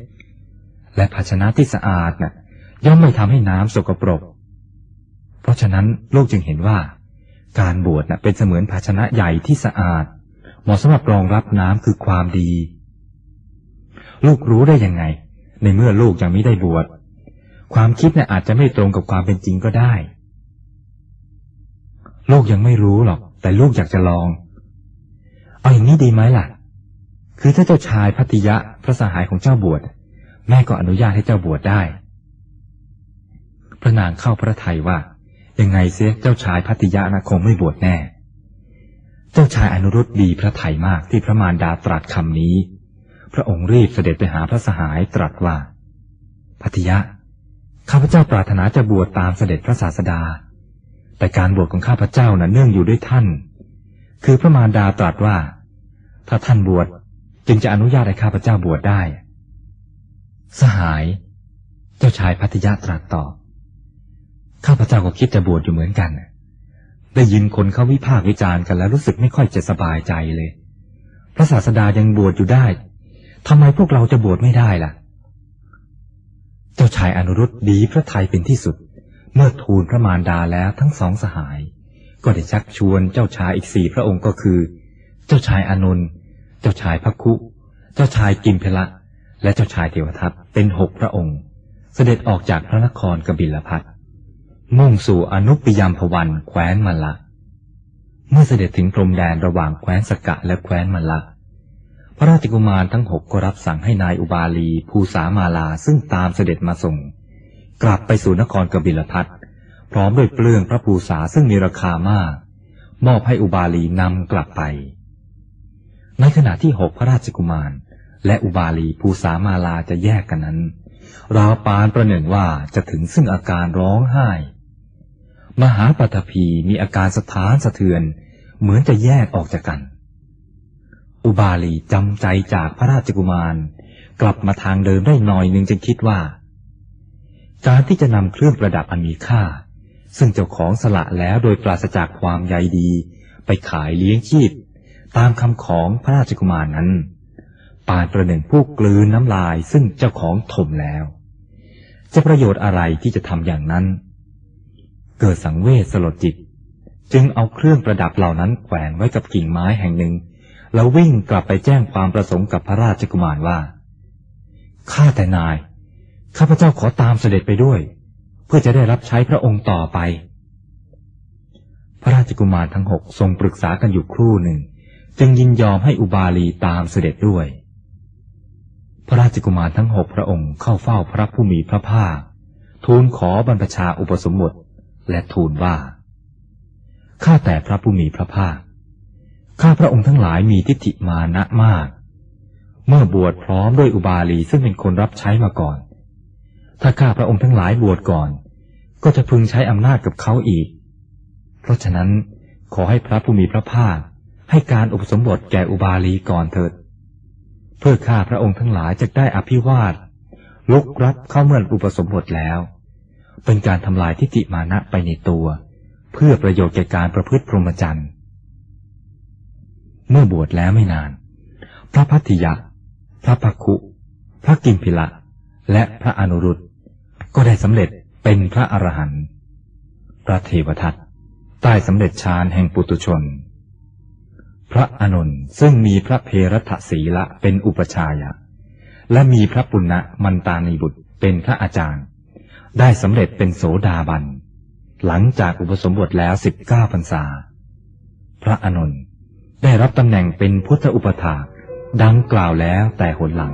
และภาชนะที่สะอาดน่ะ ย่อมไม่ทำให้น้ำสกปรก เพราะฉะนั้นลูกจึงเห็นว่า การบวชน่ะเป็นเสมือนภาชนะใหญ่ที่สะอาด เหมาะสำหรับรองรับน้ำคือความดี ลูกรู้ได้ยังไง ในเมื่อลูกยังไม่ได้บวชความคิดเนี่ยอาจจะไม่ตรงกับความเป็นจริงก็ได้ ลูกยังไม่รู้หรอก แต่ลูกอยากจะลอง เอาอย่างนี้ดีไหมล่ะ คือถ้าเจ้าชายพัติยะพระสหายของเจ้าบวช แม่ก็อนุญาตให้เจ้าบวชได้ พระนางเข้าพระทัยว่า ยังไงเสียเจ้าชายพัติยะนะคงไม่บวชแน่ เจ้าชายอนุรุตดีพระไทยมากที่พระมารดาตรัสคำนี้ พระองค์รีบเสด็จไปหาพระสหายตรัสว่าพัติยะข้าพเจ้าปรารถนาจะบวชตามเสด็จพระศาสดา แต่การบวชของข้าพเจ้านะ่ะเนื่องอยู่ด้วยท่าน คือพระมารดาตรัสว่า ถ้าท่านบวชจึงจะอนุญาตให้ข้าพเจ้าบวชได้ สหาย เจ้าชายพัทยาตรัสตอบข้าพเจ้าก็คิดจะบวชอยู่เหมือนกัน ได้ยินคนเขาวิพากษ์วิจารณ์กันแล้วรู้สึกไม่ค่อยจะสบายใจเลย พระศาสดายังบวชอยู่ได้ทำไมพวกเราจะบวชไม่ได้ล่ะ เจ้าชายอนุรุตดีพระไทยเป็นที่สุด เมื่อทูลพระมารดาแล้วทั้งสองสหาย ก็ได้ชักชวนเจ้าชายอีกสี่พระองค์ก็คือ เจ้าชายอนุน เจ้าชายพักคุ เจ้าชายกิมเพละ และเจ้าชายเทวทัตเป็นหกพระองค์ เสด็จออกจากพระนครกบิลพัทมุ่งสู่อนุปยามพวันแคว้นมลละ เมื่อเสด็จถึงพรมแดนระหว่างแคว้นสกะและแคว้นมละพระราชกุมารทั้งหกก็รับสั่งให้นายอุบาลีภูสามาลาซึ่งตามเสด็จมาส่ง กลับไปสู่นครกบิลพัทพร้อมด้วยเปลืองพระภูษาซึ่งมีราคามาก มอบให้อุบาลีนำกลับไป ในขณะที่หกพระราชกุมาร และอุบาลีภูสามาลาจะแยกกันนั้นราวปานประหนึ่งว่าจะถึงซึ่งอาการร้องไห้ มหาปฐพีมีอาการสถานสะเทือน เหมือนจะแยกออกจากกัน อุบาลีจำใจจากพระราชกุมาร กลับมาทางเดิมได้หน่อยหนึ่งจึงคิดว่า การที่จะนำเครื่องประดับอันมีค่า ซึ่งเจ้าของสละแล้วโดยปราศจากความใยดี ไปขายเลี้ยงชีพ ตามคำของพระราชกุมารนั้น ปานประหนึ่งผู้กลืนน้ำลายซึ่งเจ้าของถมแล้ว จะประโยชน์อะไรที่จะทำอย่างนั้น เกิดสังเวชสลดจิต จึงเอาเครื่องประดับเหล่านั้นแขวนไว้กับกิ่งไม้แห่งหนึ่ง แล้ววิ่งกลับไปแจ้งความประสงค์กับพระราชกุมารว่าข้าแต่นาย ข้าพเจ้าขอตามเสด็จไปด้วย เพื่อจะได้รับใช้พระองค์ต่อไป พระราชกุมารทั้งหกทรงปรึกษากันอยู่ครู่หนึ่ง จึงยินยอมให้อุบาลีตามเสด็จด้วย พระราชกุมารทั้งหกพระองค์เข้าเฝ้าพระผู้มีพระภาค ทูลขอบรรพชาอุปสมบทและทูลว่า ข้าแต่พระผู้มีพระภาค ข้าพระองค์ทั้งหลายมีทิฏฐิมานะมาก เมื่อบวชพร้อมด้วยอุบาลีซึ่งเป็นคนรับใช้มาก่อน ถ้าข้าพระองค์ทั้งหลายบวชก่อน ก็จะพึงใช้อำนาจกับเขาอีก เพราะฉะนั้นขอให้พระผู้มีพระภาค ให้การอุปสมบทแก่อุบาลีก่อนเถิด เพื่อข้าพระองค์ทั้งหลายจะได้อภิวาทลุกรับเข้าเมื่ออุปสมบทแล้ว เป็นการทำลายทิฏฐิมานะไปในตัว เพื่อประโยชน์แก่การประพฤติพรหมจรรย์เมื่อบวชแล้วไม่นาน พระพัทธิยะ พระพักคุ พระกิมพิละ และพระอนุรุตก็ได้สำเร็จเป็นพระอรหันต์พระเทวทัตใต้สำเร็จฌานแห่งปุตุชน พระอนุนซึ่งมีพระเพรัตศีละเป็นอุปชายะ และมีพระปุณณมันตานีบุตรเป็นพระอาจารย์ ได้สำเร็จเป็นโสดาบัน หลังจากอุปสมบทแล้วสิบเก้าพรรษา พระอนุนได้รับตำแหน่งเป็นพุทธอุปถาดังกล่าวแล้วแต่หนหลัง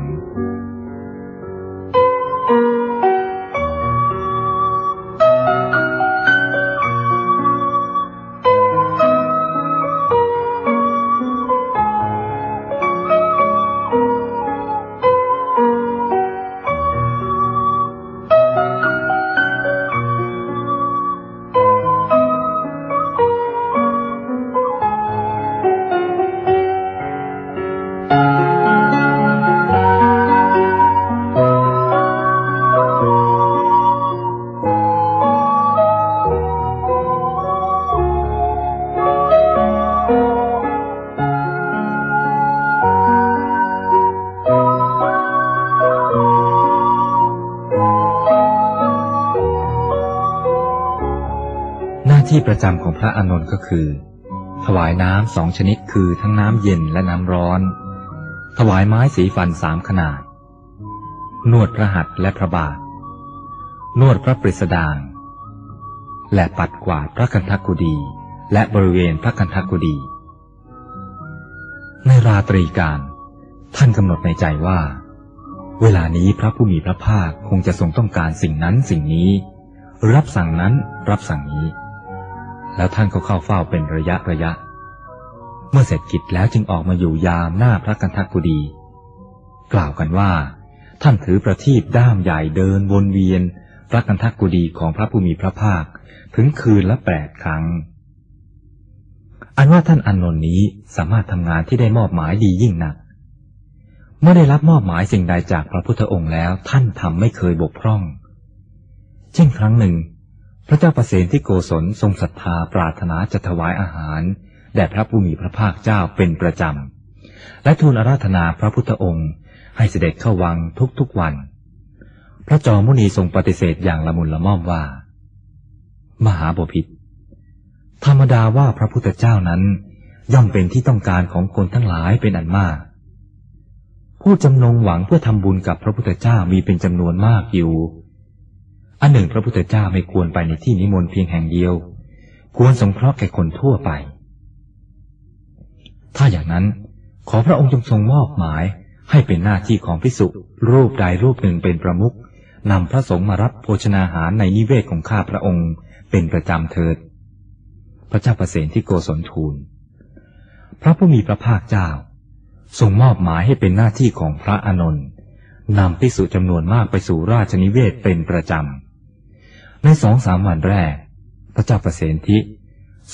ประจำของพระอานนท์ก็คือ ถวายน้ำสองชนิดคือทั้งน้ำเย็นและน้ำร้อน ถวายไม้สีฟันสามขนาด นวดพระหัตถ์และพระบาท นวดพระปริสดาง และปัดกวาดพระคันธกุดี และบริเวณพระคันธกุดี ในราตรีการ ท่านกำหนดในใจว่า เวลานี้พระผู้มีพระภาคคงจะทรงต้องการสิ่งนั้นสิ่งนี้ รับสั่งนั้นรับสั่งนี้ แล้วท่านก็เข้าเฝ้าเป็นระยะระยะ เมื่อเสร็จกิจแล้วจึงออกมาอยู่ยามหน้าพระกันทักกุดี กล่าวกันว่า ท่านถือประทีปด้ามใหญ่เดินวนเวียนพระกันทักกุดีของพระผู้มีพระภาคถึงคืนละแปดครั้ง อันว่าท่านอนนนนี้สามารถทำงานที่ได้มอบหมายดียิ่งนัก เมื่อได้รับมอบหมายสิ่งใดจากพระพุทธองค์แล้วท่านทำไม่เคยบกพร่อง เช่นครั้งหนึ่ง พระเจ้าประเสนที่โกศลทรงศรัทธาปรารถนาจะถวายอาหารแด่พระผู้มีพระภาคเจ้าเป็นประจำ และทูลอาราธนาพระพุทธองค์ให้เสด็จเข้าวังทุกๆวัน พระจอมุนีทรงปฏิเสธอย่างละมุนละม่อมว่า มหาบพิตรธรรมดาว่าพระพุทธเจ้านั้น ย่อมเป็นที่ต้องการของคนทั้งหลายเป็นอันมาก ผู้จำนงหวังเพื่อทำบุญกับพระพุทธเจ้ามีเป็นจำนวนมากอยู่ อันหนึ่งพระพุทธเจ้าไม่ควรไปในที่นิมนต์เพียงแห่งเดียว ควรสงเคราะห์แก่คนทั่วไป ถ้าอย่างนั้นขอพระองค์จงทรงมอบหมายให้เป็นหน้าที่ของพิสุรูปใดรูปหนึ่งเป็นประมุขนำพระสงฆ์มารับโภชนาหารในนิเวศของข้าพระองค์เป็นประจำเถิด พระเจ้าประเสนที่โกศลทูล พระผู้มีพระภาคเจ้าทรงมอบหมายให้เป็นหน้าที่ของพระอานนท์นำพิสุจำนวนมากไปสู่ราชนิเวศเป็นประจำ ในสองสามวันแรก พระเจ้าประเสนทิ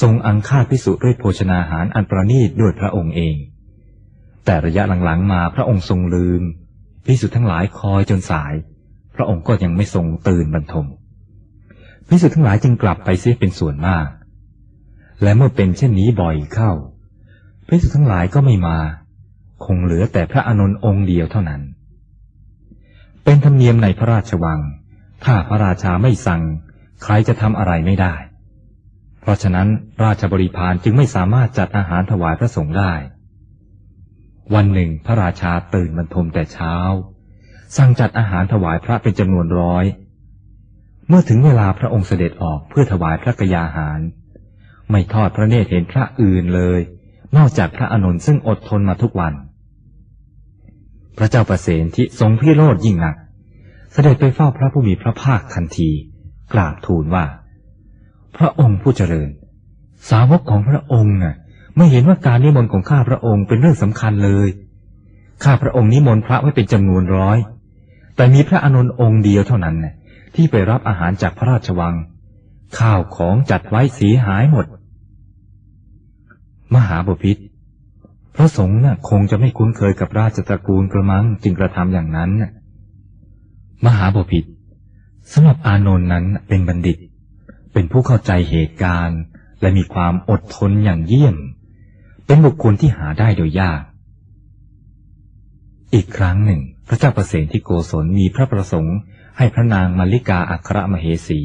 ทรงอังคาพิสุด้วยโภชนาหารอันประณีตด้วยพระองค์เอง แต่ระยะหลังๆมาพระองค์ทรงลืมพิสุทั้งหลายคอยจนสาย พระองค์ก็ยังไม่ทรงตื่นบรรทมพิสุทั้งหลายจึงกลับไปเสียเป็นส่วนมาก และเมื่อเป็นเช่นนี้บ่อยเข้าพิสุทั้งหลายก็ไม่มา คงเหลือแต่พระอานนท์องค์เดียวเท่านั้น เป็นธรรมเนียมในพระราชวัง ถ้าพระราชาไม่สั่ง ใครจะทำอะไรไม่ได้ เพราะฉะนั้นราชบริพารจึงไม่สามารถจัดอาหารถวายพระสงฆ์ได้ วันหนึ่งพระราชาตื่นบรรทมแต่เช้า สั่งจัดอาหารถวายพระเป็นจำนวนร้อย เมื่อถึงเวลาพระองค์เสด็จออกเพื่อถวายพระกยาหาร ไม่ทอดพระเนตรเห็นพระอื่นเลย นอกจากพระอนุนซึ่งอดทนมาทุกวัน พระเจ้าประเสนที่ทรงพิโรธยิ่งหนัก ด็จไปเฝ้าพระผู้มีพระภาคทันที กราบทูลว่า พระองค์ผู้เจริญ สาวกของพระองค์น่ะ ไม่เห็นว่าการนิมนต์ของข้าพระองค์เป็นเรื่องสำคัญเลย ข้าพระองค์นิมนต์พระไว้เป็นจำนวนร้อย แต่มีพระอนุนองค์เดียวเท่านั้นน่ที่ไปรับอาหารจากพระราชวัง ข้าวของจัดไว้เสียหายหมด มหาบพิษพระสงฆ์น่ะคงจะไม่คุ้นเคยกับราชตระกูลกระมังจึงกระทำอย่างนั้น มหาบพิษสำหรับอานนท์นั้นเป็นบัณฑิต เป็นผู้เข้าใจเหตุการณ์ และมีความอดทนอย่างเยี่ยม เป็นบุคคลที่หาได้โดยยาก อีกครั้งหนึ่ง พระเจ้าประเสนที่โกศลมีพระประสงค์ ให้พระนางมาริกาอัครมเหสี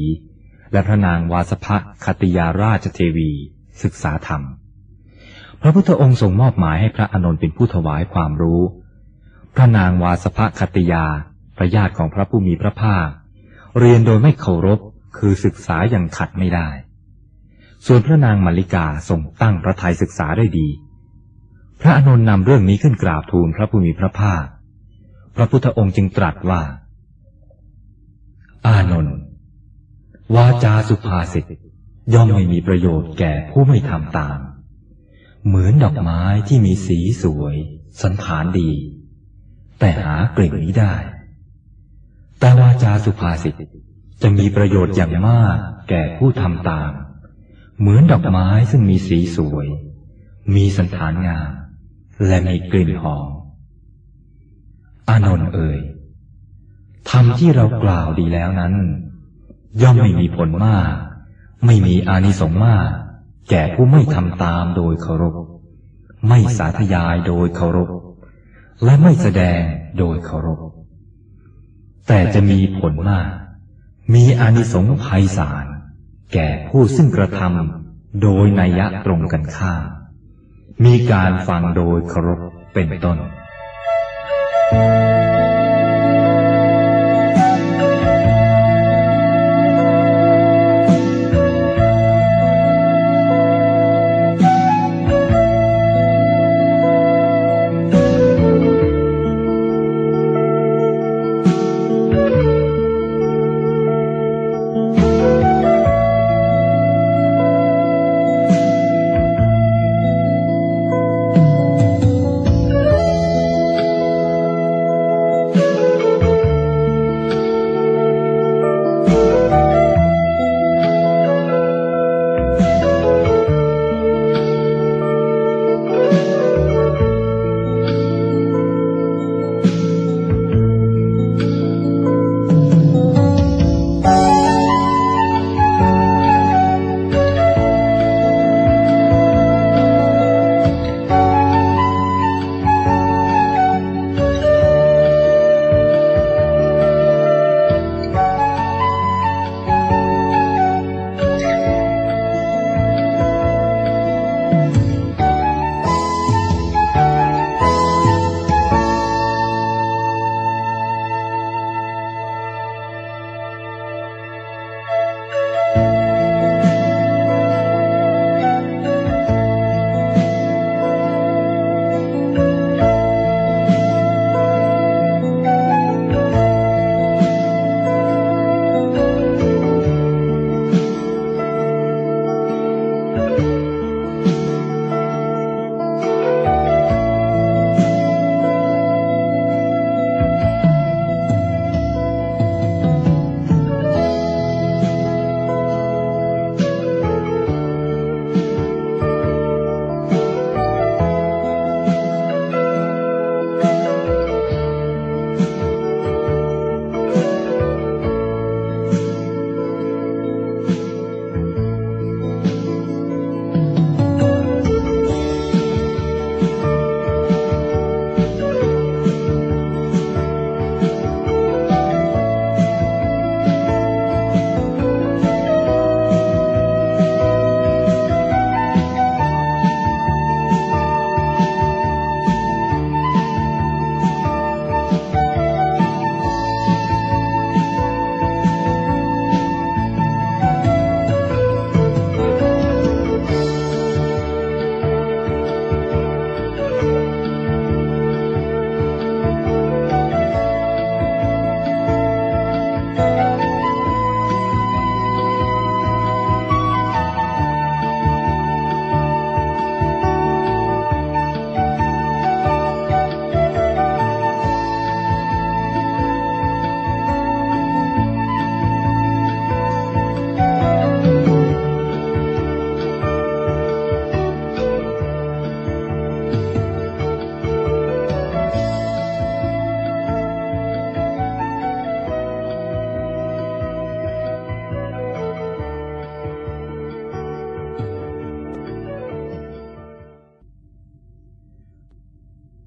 และพระนางวาสภคติยาราชเทวี ศึกษาธรรม พระพุทธองค์ทรงมอบหมายให้พระอานนท์เป็นผู้ถวายความรู้ พระนางวาสภคติยา พระญาติของพระผู้มีพระภาค เรียนโดยไม่เคารพคือศึกษาอย่างขัดไม่ได้ ส่วนพระนางมาริกาทรงตั้งพระทัยศึกษาได้ดี พระอนุนนำเรื่องนี้ขึ้นกราบทูลพระผู้มีพระภาค พระพุทธองค์จึงตรัสว่า อานนท์วาจาสุภาษิตย่อมไม่มีประโยชน์แก่ผู้ไม่ทำตาม เหมือนดอกไม้ที่มีสีสวย สันฐานดี แต่หากลิ่นนี้ได้ แต่วาจาสุภาษิตจะมีประโยชน์อย่างมากแก่ผู้ทำตาม เหมือนดอกไม้ซึ่งมีสีสวย มีสันฐานงาม และมีกลิ่นหอมอานนท์เอ่ยธรรมที่เรากล่าวดีแล้วนั้น ย่อมไม่มีผลมาก ไม่มีอานิสงส์มาก แก่ผู้ไม่ทำตามโดยเคารพ ไม่สาธยายโดยเคารพ และไม่แสดงโดยเคารพ แต่จะมีผลมาก มีอานิสงส์ภัยสารแก่ผู้ซึ่งกระทำโดยนัยยะตรงกันข้ามมีการฟังโดยเคารพเป็นต้น Thank you.